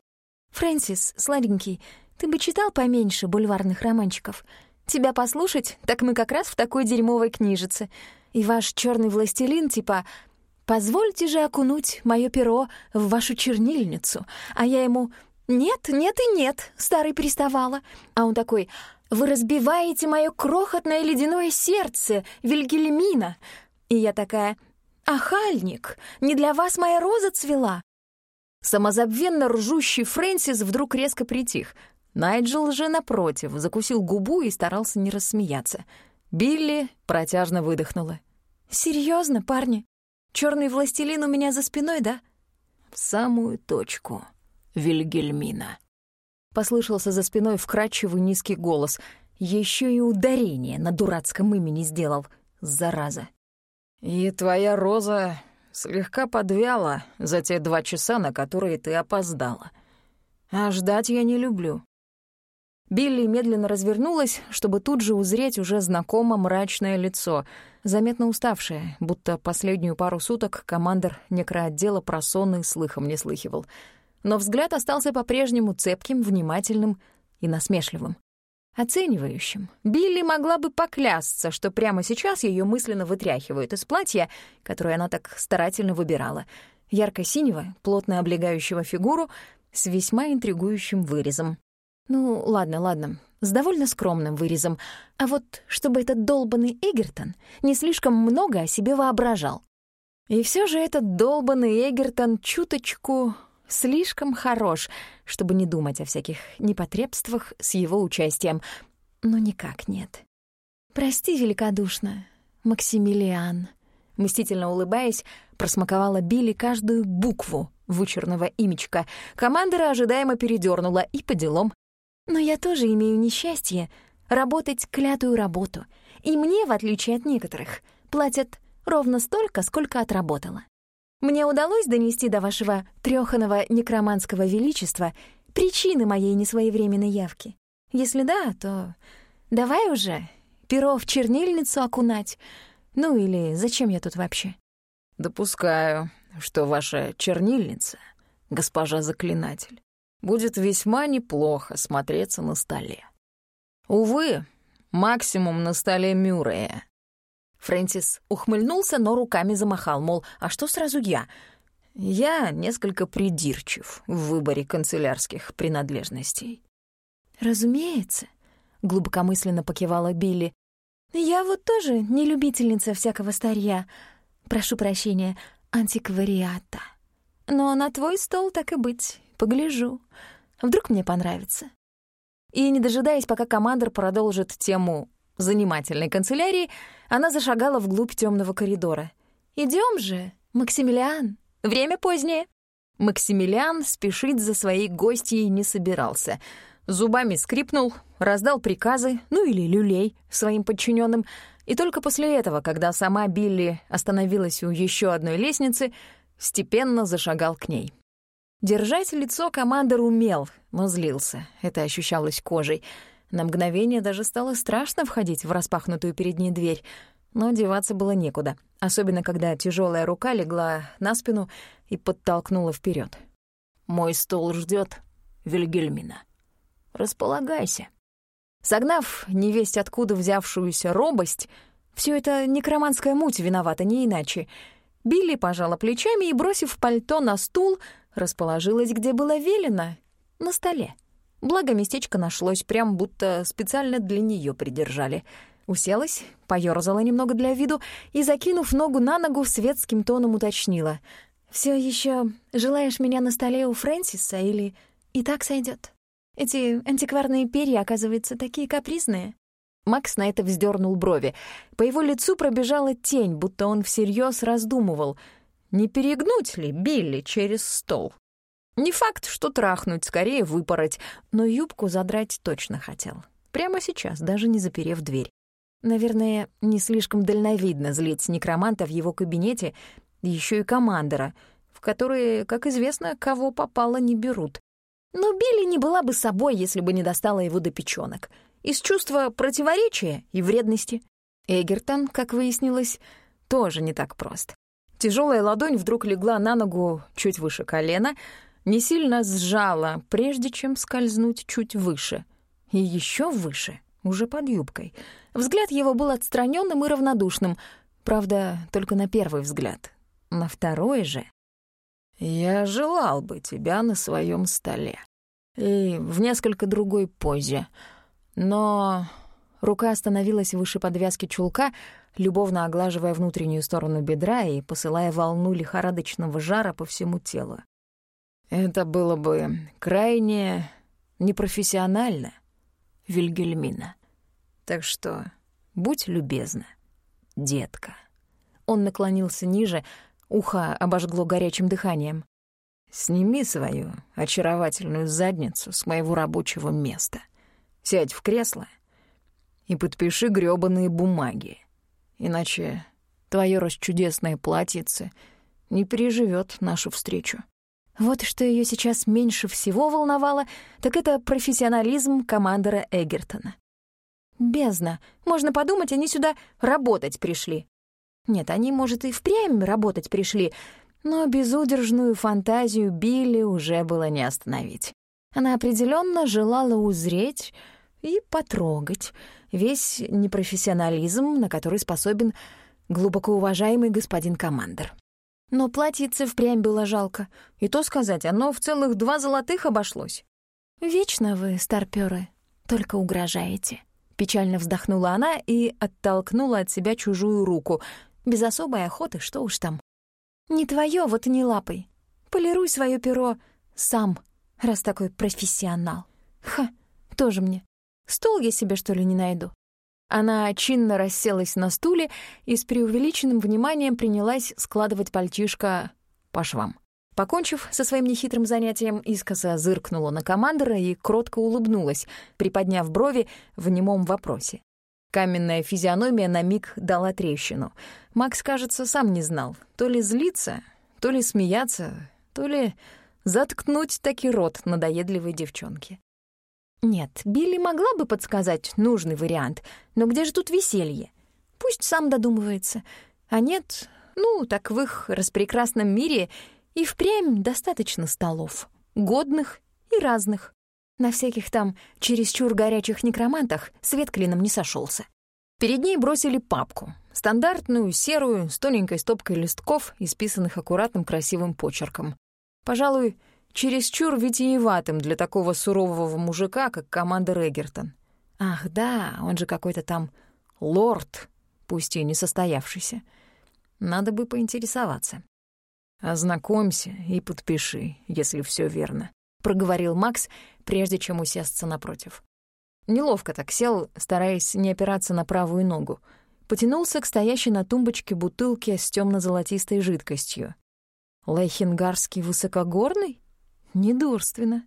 «Фрэнсис, сладенький, ты бы читал поменьше бульварных романчиков. Тебя послушать, так мы как раз в такой дерьмовой книжице. И ваш черный властелин типа Позвольте же окунуть мое перо в вашу чернильницу. А я ему «Нет, нет и нет», старый приставала. А он такой «Вы разбиваете мое крохотное ледяное сердце, Вильгельмина». И я такая «Ахальник, не для вас моя роза цвела». Самозабвенно ржущий Фрэнсис вдруг резко притих. Найджел же, напротив, закусил губу и старался не рассмеяться. Билли протяжно выдохнула. «Серьезно, парни? Черный властелин у меня за спиной, да?» «В самую точку, Вильгельмина». Послышался за спиной вкрадчивый низкий голос. Еще и ударение на дурацком имени сделал, зараза. «И твоя роза слегка подвяла за те два часа, на которые ты опоздала. А ждать я не люблю. Билли медленно развернулась, чтобы тут же узреть уже знакомо мрачное лицо, заметно уставшее, будто последнюю пару суток командир некроотдела про сонный слыхом не слыхивал. Но взгляд остался по-прежнему цепким, внимательным и насмешливым. Оценивающим. Билли могла бы поклясться, что прямо сейчас ее мысленно вытряхивают из платья, которое она так старательно выбирала. Ярко-синего, плотно облегающего фигуру, с весьма интригующим вырезом. Ну, ладно, ладно, с довольно скромным вырезом. А вот чтобы этот долбанный Эгертон не слишком много о себе воображал. И все же этот долбанный Эгертон чуточку слишком хорош, чтобы не думать о всяких непотребствах с его участием. Но никак нет. «Прости великодушно, Максимилиан», — мстительно улыбаясь, просмаковала Билли каждую букву вычурного имечка. Командора ожидаемо передернула и по делам. Но я тоже имею несчастье работать клятую работу. И мне, в отличие от некоторых, платят ровно столько, сколько отработала. Мне удалось донести до вашего трёханого некроманского величества причины моей несвоевременной явки. Если да, то давай уже перо в чернильницу окунать. Ну или зачем я тут вообще? Допускаю, что ваша чернильница, госпожа заклинатель, будет весьма неплохо смотреться на столе. Увы, максимум на столе Мюррея. Фрэнсис ухмыльнулся, но руками замахал, мол, а что сразу я? Я несколько придирчив в выборе канцелярских принадлежностей. «Разумеется», — глубокомысленно покивала Билли. «Я вот тоже не любительница всякого старья. Прошу прощения, антиквариата. Но на твой стол так и быть, погляжу. Вдруг мне понравится». И, не дожидаясь, пока командор продолжит тему занимательной канцелярии, она зашагала вглубь темного коридора. Идем же, Максимилиан, время позднее». Максимилиан спешить за своей гостьей не собирался. Зубами скрипнул, раздал приказы, ну или люлей своим подчиненным, и только после этого, когда сама Билли остановилась у еще одной лестницы, степенно зашагал к ней. Держать лицо командор умел, но злился, это ощущалось кожей — на мгновение даже стало страшно входить в распахнутую перед ней дверь, но деваться было некуда, особенно когда тяжелая рука легла на спину и подтолкнула вперед. «Мой стол ждет, Вильгельмина. Располагайся». Согнав невесть откуда взявшуюся робость, все это некроманская муть виновата, не иначе. Билли пожала плечами и, бросив пальто на стул, расположилась, где было велено, на столе. Благо, местечко нашлось, прям будто специально для нее придержали. Уселась, поёрзала немного для виду и, закинув ногу на ногу, светским тоном уточнила. «Всё ещё желаешь меня на столе у Фрэнсиса или и так сойдёт? Эти антикварные перья, оказывается, такие капризные». Макс на это вздернул брови. По его лицу пробежала тень, будто он всерьез раздумывал, не перегнуть ли Билли через стол. Не факт, что трахнуть, скорее выпороть, но юбку задрать точно хотел. Прямо сейчас, даже не заперев дверь. Наверное, не слишком дальновидно злить некроманта в его кабинете, еще и командора, в которые, как известно, кого попало не берут. Но Билли не была бы собой, если бы не достала его до печёнок. Из чувства противоречия и вредности. Эгертон, как выяснилось, тоже не так прост. Тяжелая ладонь вдруг легла на ногу чуть выше колена — не сильно сжала, прежде чем скользнуть чуть выше. И еще выше, уже под юбкой. Взгляд его был отстраненным и равнодушным, правда, только на первый взгляд. На второй же... «Я желал бы тебя на своем столе. И в несколько другой позе. Но...» Рука остановилась выше подвязки чулка, любовно оглаживая внутреннюю сторону бедра и посылая волну лихорадочного жара по всему телу. Это было бы крайне непрофессионально, Вильгельмина. Так что будь любезна, детка. Он наклонился ниже, ухо обожгло горячим дыханием. Сними свою очаровательную задницу с моего рабочего места. Сядь в кресло и подпиши грёбаные бумаги. Иначе твое расчудесное платьице не переживет нашу встречу. Вот что ее сейчас меньше всего волновало, так это профессионализм командора Эгертона. Бездна. Можно подумать, они сюда работать пришли. Нет, они, может, и впрямь работать пришли, но безудержную фантазию Билли уже было не остановить. Она определенно желала узреть и потрогать весь непрофессионализм, на который способен глубоко уважаемый господин командор. Но платьице впрямь было жалко. И то сказать, оно в целых два золотых обошлось. «Вечно вы, старпёры, только угрожаете». Печально вздохнула она и оттолкнула от себя чужую руку. Без особой охоты, что уж там. «Не твоё, вот и не лапой. Полируй своё перо сам, раз такой профессионал. Ха, тоже мне. Стол я себе, что ли, не найду?» Она чинно расселась на стуле и с преувеличенным вниманием принялась складывать пальтишко по швам. Покончив со своим нехитрым занятием, искоса зыркнула на командора и кротко улыбнулась, приподняв брови в немом вопросе. Каменная физиономия на миг дала трещину. Макс, кажется, сам не знал, то ли злиться, то ли смеяться, то ли заткнуть таки рот надоедливой девчонки. Нет, Билли могла бы подсказать нужный вариант, но где же тут веселье? Пусть сам додумывается. А нет, ну, так в их распрекрасном мире и впрямь достаточно столов. Годных и разных. На всяких там чересчур горячих некромантах свет клином не сошелся. Перед ней бросили папку. Стандартную, серую, с тоненькой стопкой листков, исписанных аккуратным красивым почерком. Пожалуй, чересчур витиеватым для такого сурового мужика, как команда Регертон. Ах, да, он же какой-то там лорд, пусть и не состоявшийся. Надо бы поинтересоваться. «Ознакомься и подпиши, если все верно», — проговорил Макс, прежде чем усесться напротив. Неловко так сел, стараясь не опираться на правую ногу. Потянулся к стоящей на тумбочке бутылке с темно золотистой жидкостью. «Лайхенгарский высокогорный?» Недурственно.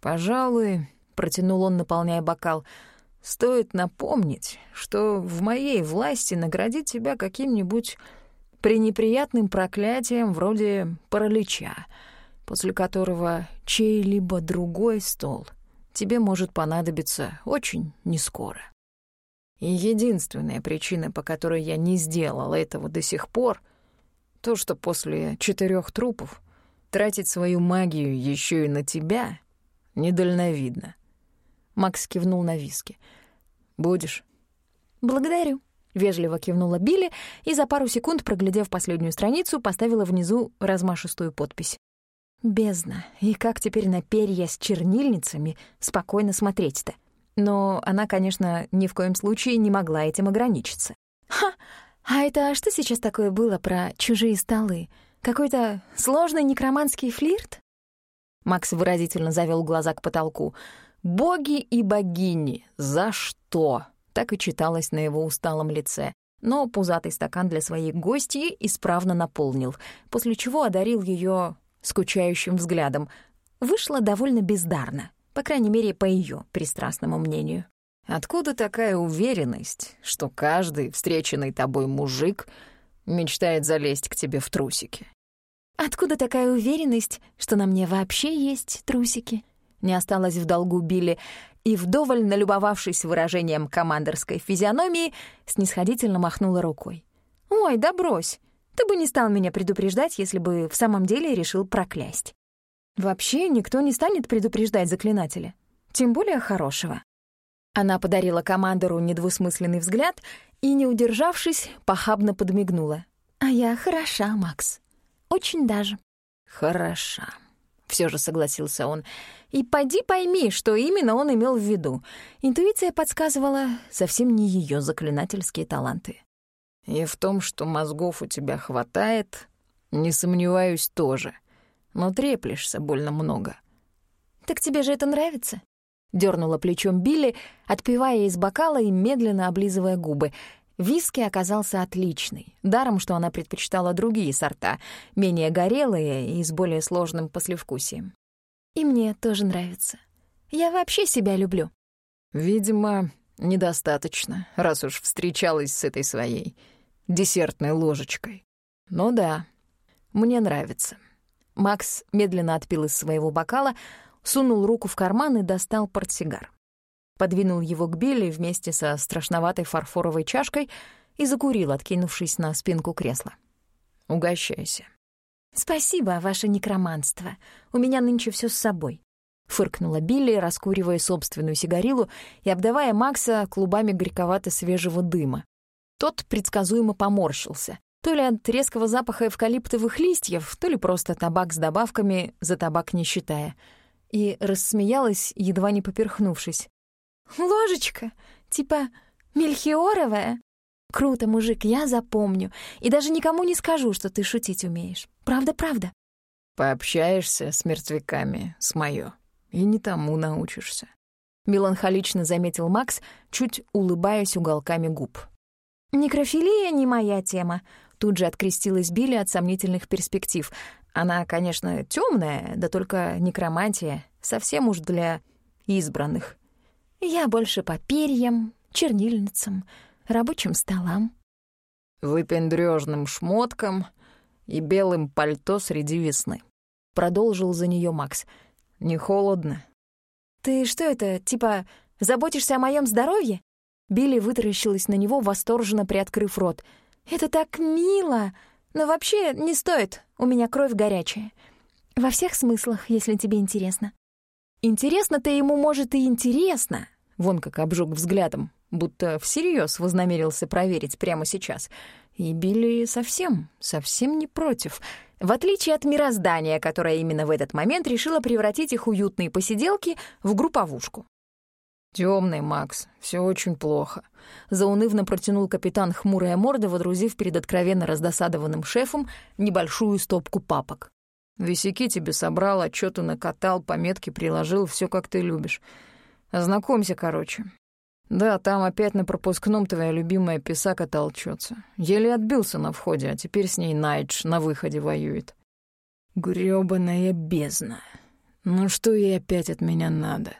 «Пожалуй», — протянул он, наполняя бокал, — «стоит напомнить, что в моей власти наградить тебя каким-нибудь пренеприятным проклятием вроде паралича, после которого чей-либо другой стол тебе может понадобиться очень нескоро. И единственная причина, по которой я не сделал этого до сих пор, то, что после четырех трупов — Тратить свою магию еще и на тебя недальновидно. Макс кивнул на виски. «Будешь?» «Благодарю», — вежливо кивнула Билли и за пару секунд, проглядев последнюю страницу, поставила внизу размашистую подпись. «Бездна. И как теперь на перья с чернильницами спокойно смотреть-то?» Но она, конечно, ни в коем случае не могла этим ограничиться. «Ха! А это что сейчас такое было про чужие столы?» Какой-то сложный некроманский флирт? Макс выразительно завел глаза к потолку. «Боги и богини! За что?» Так и читалось на его усталом лице. Но пузатый стакан для своей гости исправно наполнил, после чего одарил ее скучающим взглядом. Вышло довольно бездарно, по крайней мере, по ее пристрастному мнению. «Откуда такая уверенность, что каждый встреченный тобой мужик мечтает залезть к тебе в трусики?» Откуда такая уверенность, что на мне вообще есть трусики? Не осталось в долгу Билли, и, вдоволь налюбовавшись выражением командорской физиономии, снисходительно махнула рукой. «Ой, да брось! Ты бы не стал меня предупреждать, если бы в самом деле решил проклясть. Вообще никто не станет предупреждать заклинателя, тем более хорошего». Она подарила командору недвусмысленный взгляд и, не удержавшись, похабно подмигнула. «А я хороша, Макс. Очень даже». «Хороша», — все же согласился он. «И поди пойми, что именно он имел в виду. Интуиция подсказывала совсем не ее заклинательские таланты». «И в том, что мозгов у тебя хватает, не сомневаюсь тоже. Но треплешься больно много». «Так тебе же это нравится?» Дёрнула плечом Билли, отпивая из бокала и медленно облизывая губы — Виски оказался отличный, даром, что она предпочитала другие сорта, менее горелые и с более сложным послевкусием. И мне тоже нравится. Я вообще себя люблю. Видимо, недостаточно, раз уж встречалась с этой своей десертной ложечкой. Ну да, мне нравится. Макс медленно отпил из своего бокала, сунул руку в карман и достал портсигар подвинул его к Билли вместе со страшноватой фарфоровой чашкой и закурил, откинувшись на спинку кресла. «Угощайся». «Спасибо, ваше некроманство. У меня нынче все с собой», — фыркнула Билли, раскуривая собственную сигарилу и обдавая Макса клубами горьковато-свежего дыма. Тот предсказуемо поморщился. То ли от резкого запаха эвкалиптовых листьев, то ли просто табак с добавками, за табак не считая. И рассмеялась, едва не поперхнувшись. Ложечка? Типа мельхиоровая? Круто, мужик, я запомню. И даже никому не скажу, что ты шутить умеешь. Правда-правда. Пообщаешься с мертвяками, с моё, и не тому научишься. Меланхолично заметил Макс, чуть улыбаясь уголками губ. «Некрофилия не моя тема», — тут же открестилась Билли от сомнительных перспектив. Она, конечно, темная, да только некромантия совсем уж для избранных. Я больше по перьям, чернильницам, рабочим столам. «Выпендрёжным шмоткам и белым пальто среди весны», — продолжил за нее Макс. «Не холодно?» «Ты что это, типа, заботишься о моем здоровье?» Билли вытаращилась на него, восторженно приоткрыв рот. «Это так мило! Но вообще не стоит, у меня кровь горячая. Во всех смыслах, если тебе интересно». «Интересно-то ему, может, и интересно!» Вон как обжег взглядом, будто всерьез вознамерился проверить прямо сейчас. И Билли совсем, совсем не против. В отличие от мироздания, которое именно в этот момент решило превратить их уютные посиделки в групповушку. «Тёмный, Макс, все очень плохо», — заунывно протянул капитан хмурая морда, водрузив перед откровенно раздосадованным шефом небольшую стопку папок. «Висяки тебе собрал, отчёты накатал, пометки приложил, все как ты любишь. Ознакомься, короче. Да, там опять на пропускном твоя любимая писака толчется. Еле отбился на входе, а теперь с ней Найдж на выходе воюет. Грёбаная бездна. Ну что ей опять от меня надо?»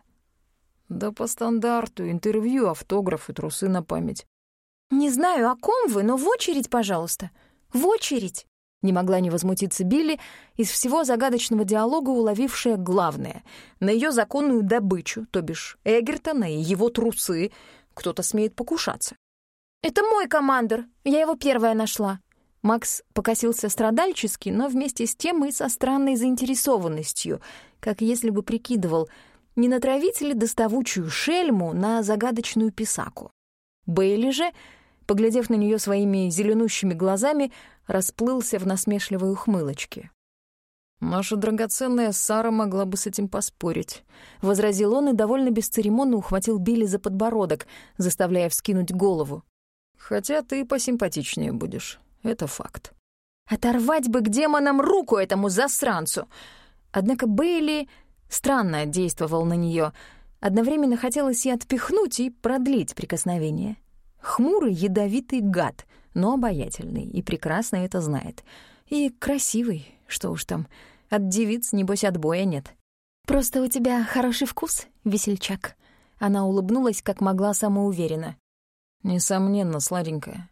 Да по стандарту. Интервью, автограф и трусы на память. «Не знаю, о ком вы, но в очередь, пожалуйста. В очередь!» Не могла не возмутиться Билли, из всего загадочного диалога уловившая главное. На ее законную добычу, то бишь Эгертона и его трусы, кто-то смеет покушаться. «Это мой командир, я его первая нашла». Макс покосился страдальчески, но вместе с тем и со странной заинтересованностью, как если бы прикидывал — не натравить ли доставучую шельму на загадочную писаку. Бейли же, поглядев на нее своими зеленущими глазами, расплылся в насмешливой ухмылочке. «Наша драгоценная Сара могла бы с этим поспорить», — возразил он и довольно бесцеремонно ухватил Билли за подбородок, заставляя вскинуть голову. «Хотя ты посимпатичнее будешь, это факт». «Оторвать бы к демонам руку этому засранцу!» Однако Бейли странно действовал на нее. Одновременно хотелось и отпихнуть, и продлить прикосновение. Хмурый, ядовитый гад, но обаятельный, и прекрасно это знает. И красивый, что уж там, от девиц, небось, отбоя нет. «Просто у тебя хороший вкус, весельчак». Она улыбнулась, как могла самоуверенно. «Несомненно, сладенькая».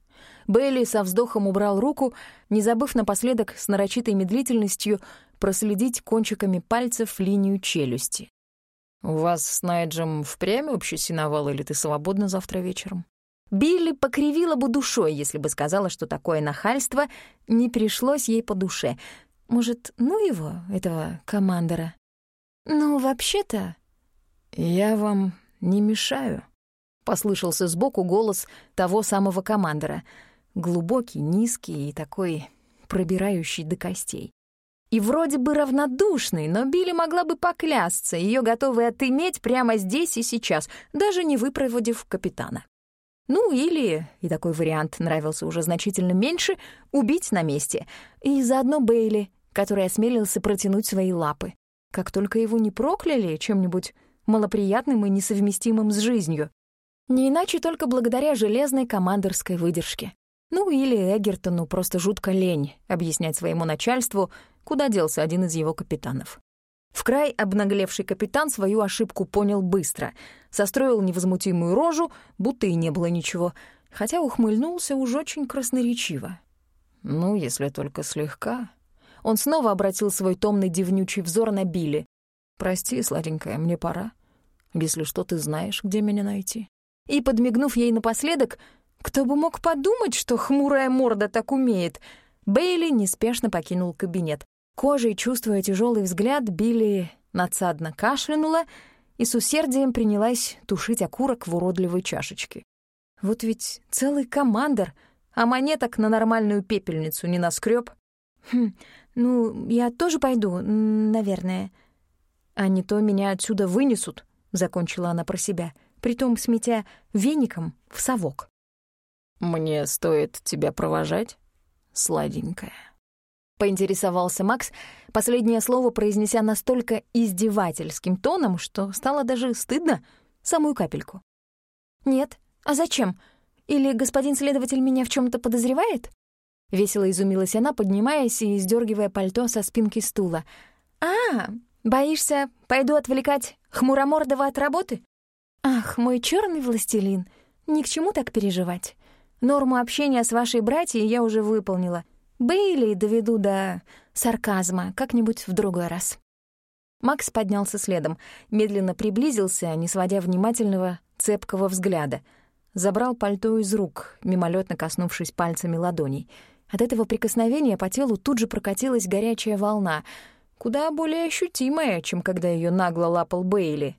Бейли со вздохом убрал руку, не забыв напоследок с нарочитой медлительностью проследить кончиками пальцев линию челюсти. «У вас с Найджем впрямь общий синовал, или ты свободна завтра вечером?» Билли покривила бы душой, если бы сказала, что такое нахальство не пришлось ей по душе. Может, ну его, этого командора? Ну, вообще-то... «Я вам не мешаю», — послышался сбоку голос того самого командора. Глубокий, низкий и такой пробирающий до костей. И вроде бы равнодушный, но Билли могла бы поклясться, ее готовы отыметь прямо здесь и сейчас, даже не выпроводив капитана. Ну или, и такой вариант нравился уже значительно меньше, убить на месте. И заодно Бейли, который осмелился протянуть свои лапы. Как только его не прокляли чем-нибудь малоприятным и несовместимым с жизнью. Не иначе только благодаря железной командорской выдержке. Ну или Эгертону просто жутко лень объяснять своему начальству, куда делся один из его капитанов. В край обнаглевший капитан свою ошибку понял быстро, состроил невозмутимую рожу, будто и не было ничего, хотя ухмыльнулся уж очень красноречиво. Ну, если только слегка. Он снова обратил свой томный девнючий взор на Билли. «Прости, сладенькая, мне пора. Если что, ты знаешь, где меня найти». И, подмигнув ей напоследок, кто бы мог подумать, что хмурая морда так умеет, Бейли неспешно покинул кабинет. Кожей, чувствуя тяжелый взгляд, Билли надсадно кашлянула и с усердием принялась тушить окурок в уродливой чашечке. Вот ведь целый командор, а монеток на нормальную пепельницу не наскреб. Хм, ну, я тоже пойду, наверное. А не то меня отсюда вынесут, — закончила она про себя, притом сметя веником в совок. «Мне стоит тебя провожать, сладенькая?» поинтересовался Макс, последнее слово произнеся настолько издевательским тоном, что стало даже стыдно, самую капельку. «Нет, а зачем? Или господин следователь меня в чем то подозревает?» Весело изумилась она, поднимаясь и сдергивая пальто со спинки стула. «А, боишься, пойду отвлекать Хмуромордова от работы? Ах, мой черный властелин, Ни к чему так переживать. Норму общения с вашей братьей я уже выполнила. Бейли доведу до сарказма как-нибудь в другой раз». Макс поднялся следом, медленно приблизился, не сводя внимательного, цепкого взгляда. Забрал пальто из рук, мимолетно коснувшись пальцами ладоней. От этого прикосновения по телу тут же прокатилась горячая волна, куда более ощутимая, чем когда ее нагло лапал Бейли.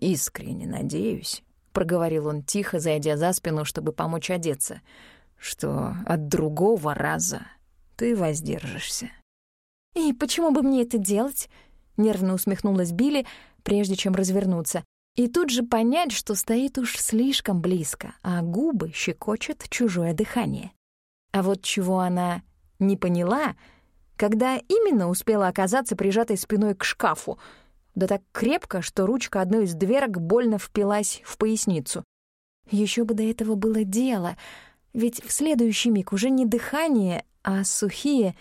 «Искренне надеюсь», — проговорил он тихо, зайдя за спину, чтобы помочь одеться, «что от другого раза ты воздержишься». «И почему бы мне это делать?» — нервно усмехнулась Билли, прежде чем развернуться, и тут же понять, что стоит уж слишком близко, а губы щекочет чужое дыхание. А вот чего она не поняла, когда именно успела оказаться прижатой спиной к шкафу, да так крепко, что ручка одной из дверок больно впилась в поясницу. Еще бы до этого было дело, ведь в следующий миг уже не дыхание, а сухие,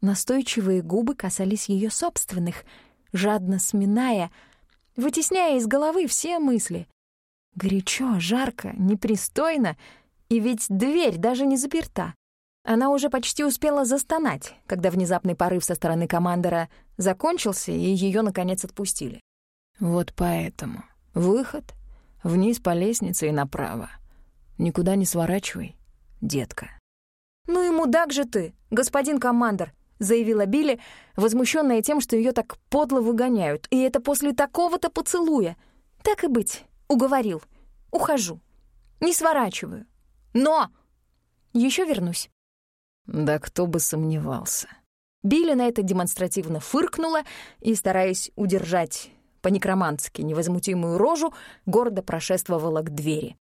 настойчивые губы касались ее собственных — жадно сминая, вытесняя из головы все мысли. Горячо, жарко, непристойно, и ведь дверь даже не заперта. Она уже почти успела застонать, когда внезапный порыв со стороны командора закончился, и ее наконец отпустили. «Вот поэтому. Выход. Вниз по лестнице и направо. Никуда не сворачивай, детка». «Ну и мудак же ты, господин командор!» — заявила Билли, возмущенная тем, что ее так подло выгоняют. «И это после такого-то поцелуя. Так и быть, уговорил. Ухожу. Не сворачиваю. Но еще вернусь». Да кто бы сомневался. Билли на это демонстративно фыркнула и, стараясь удержать по-некромански невозмутимую рожу, гордо прошествовала к двери.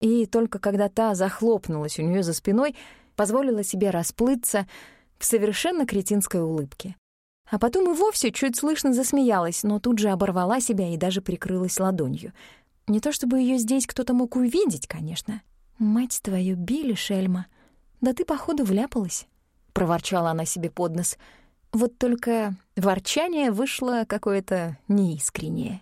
И только когда та захлопнулась у нее за спиной, позволила себе расплыться — в совершенно кретинской улыбке. А потом и вовсе чуть слышно засмеялась, но тут же оборвала себя и даже прикрылась ладонью. Не то чтобы ее здесь кто-то мог увидеть, конечно. «Мать твою, Билли, шельма! Да ты, походу, вляпалась!» — проворчала она себе под нос. Вот только ворчание вышло какое-то неискреннее.